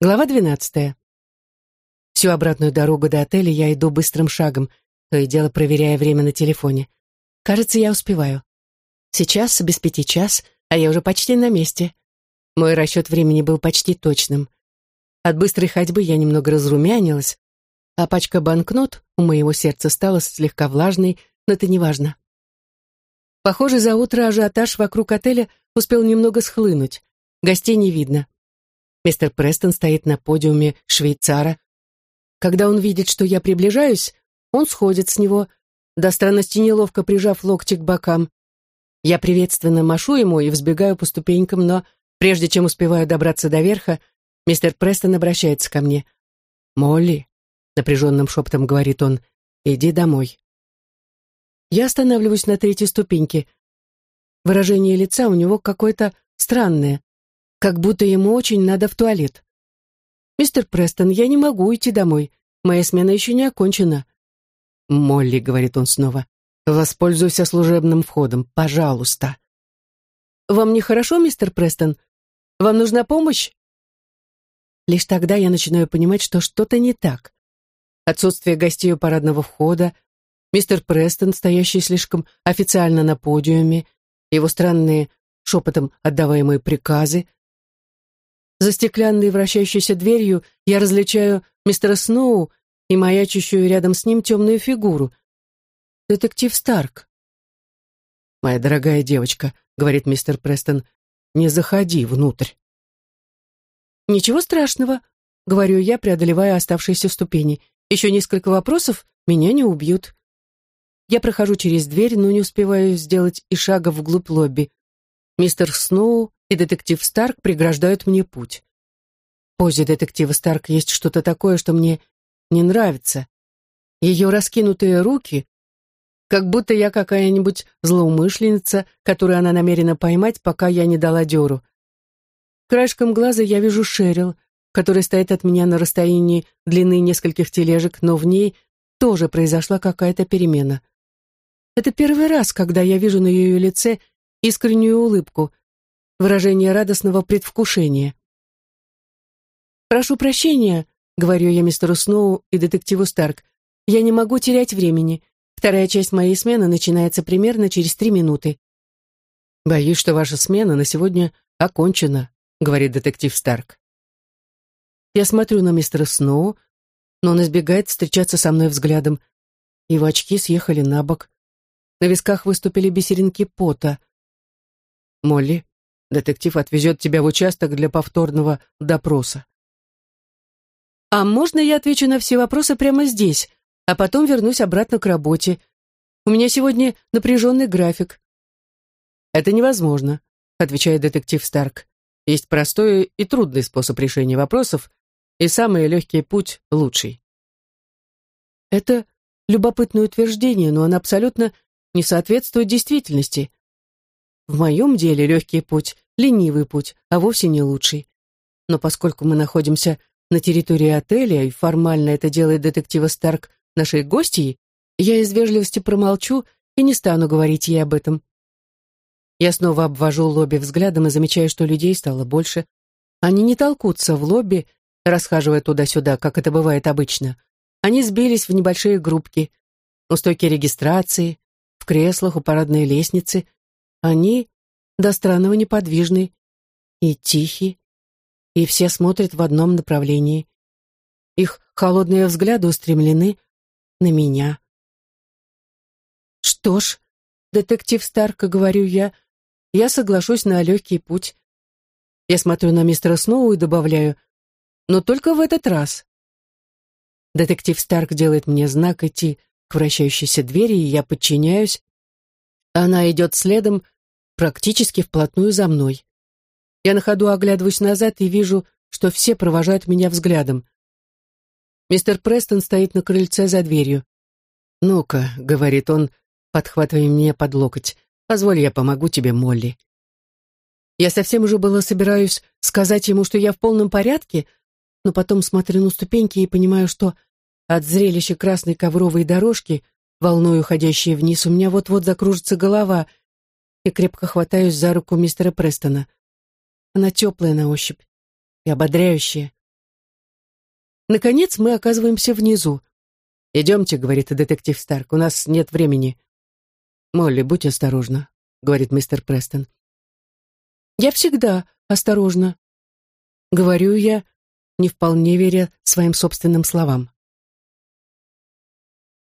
Глава двенадцатая. Всю обратную дорогу до отеля я иду быстрым шагом, то и дело проверяя время на телефоне. Кажется, я успеваю. Сейчас без пяти час, а я уже почти на месте. Мой расчет времени был почти точным. От быстрой ходьбы я немного разрумянилась, а пачка банкнот у моего сердца стала слегка влажной, но это не важно. Похоже, за утро ажиотаж вокруг отеля успел немного схлынуть. Гостей не видно. Мистер Престон стоит на подиуме швейцара. Когда он видит, что я приближаюсь, он сходит с него, до странности неловко прижав локти к бокам. Я приветственно машу ему и взбегаю по ступенькам, но прежде чем успеваю добраться до верха, мистер Престон обращается ко мне. «Молли», — напряженным шепотом говорит он, — «иди домой». Я останавливаюсь на третьей ступеньке. Выражение лица у него какое-то странное как будто ему очень надо в туалет. «Мистер Престон, я не могу уйти домой. Моя смена еще не окончена». «Молли», — говорит он снова, — «воспользуйся служебным входом, пожалуйста». «Вам нехорошо, мистер Престон? Вам нужна помощь?» Лишь тогда я начинаю понимать, что что-то не так. Отсутствие гостей у парадного входа, мистер Престон, стоящий слишком официально на подиуме, его странные шепотом отдаваемые приказы, за стеклянной вращающейся дверью я различаю мистера Сноу и маячущую рядом с ним темную фигуру. Детектив Старк. «Моя дорогая девочка», — говорит мистер Престон, — «не заходи внутрь». «Ничего страшного», — говорю я, преодолевая оставшиеся ступени. «Еще несколько вопросов, меня не убьют». Я прохожу через дверь, но не успеваю сделать и шага вглубь лобби. Мистер Сноу и детектив Старк преграждают мне путь. В позе детектива Старк есть что-то такое, что мне не нравится. Ее раскинутые руки, как будто я какая-нибудь злоумышленница, которую она намерена поймать, пока я не дала дёру. Краешком глаза я вижу Шерил, которая стоит от меня на расстоянии длины нескольких тележек, но в ней тоже произошла какая-то перемена. Это первый раз, когда я вижу на ее лице искреннюю улыбку, выражение радостного предвкушения. «Прошу прощения», — говорю я мистеру Сноу и детективу Старк, «я не могу терять времени. Вторая часть моей смены начинается примерно через три минуты». «Боюсь, что ваша смена на сегодня окончена», — говорит детектив Старк. Я смотрю на мистера Сноу, но он избегает встречаться со мной взглядом. Его очки съехали на бок. На висках выступили бисеринки пота. «Молли, Детектив отвезет тебя в участок для повторного допроса. А можно я отвечу на все вопросы прямо здесь, а потом вернусь обратно к работе? У меня сегодня напряженный график. Это невозможно, отвечает детектив Старк. Есть простой и трудный способ решения вопросов, и самый легкий путь лучший. Это любопытное утверждение, но оно абсолютно не соответствует действительности. В моем деле легкий путь — ленивый путь, а вовсе не лучший. Но поскольку мы находимся на территории отеля, и формально это делает детектива Старк нашей гостьей, я из вежливости промолчу и не стану говорить ей об этом. Я снова обвожу лобби взглядом и замечаю, что людей стало больше. Они не толкутся в лобби, расхаживая туда-сюда, как это бывает обычно. Они сбились в небольшие группки, у стойки регистрации, в креслах у парадной лестницы, они до странного неподвижны и тихи, и все смотрят в одном направлении. Их холодные взгляды устремлены на меня. Что ж, детектив Старка, говорю я, я соглашусь на легкий путь. Я смотрю на мистера Сноу и добавляю, но только в этот раз. Детектив Старк делает мне знак идти к вращающейся двери, и я подчиняюсь, она идет следом, практически вплотную за мной. Я на ходу оглядываюсь назад и вижу, что все провожают меня взглядом. Мистер Престон стоит на крыльце за дверью. «Ну-ка», — говорит он, подхватывая меня под локоть, «позволь, я помогу тебе, Молли». Я совсем уже было собираюсь сказать ему, что я в полном порядке, но потом смотрю на ступеньки и понимаю, что от зрелища красной ковровой дорожки волной уходящей вниз, у меня вот-вот закружится голова, и крепко хватаюсь за руку мистера Престона. Она теплая на ощупь и ободряющая. Наконец мы оказываемся внизу. «Идемте», — говорит детектив Старк, — «у нас нет времени». «Молли, будь осторожна», — говорит мистер Престон. «Я всегда осторожна», — говорю я, не вполне веря своим собственным словам.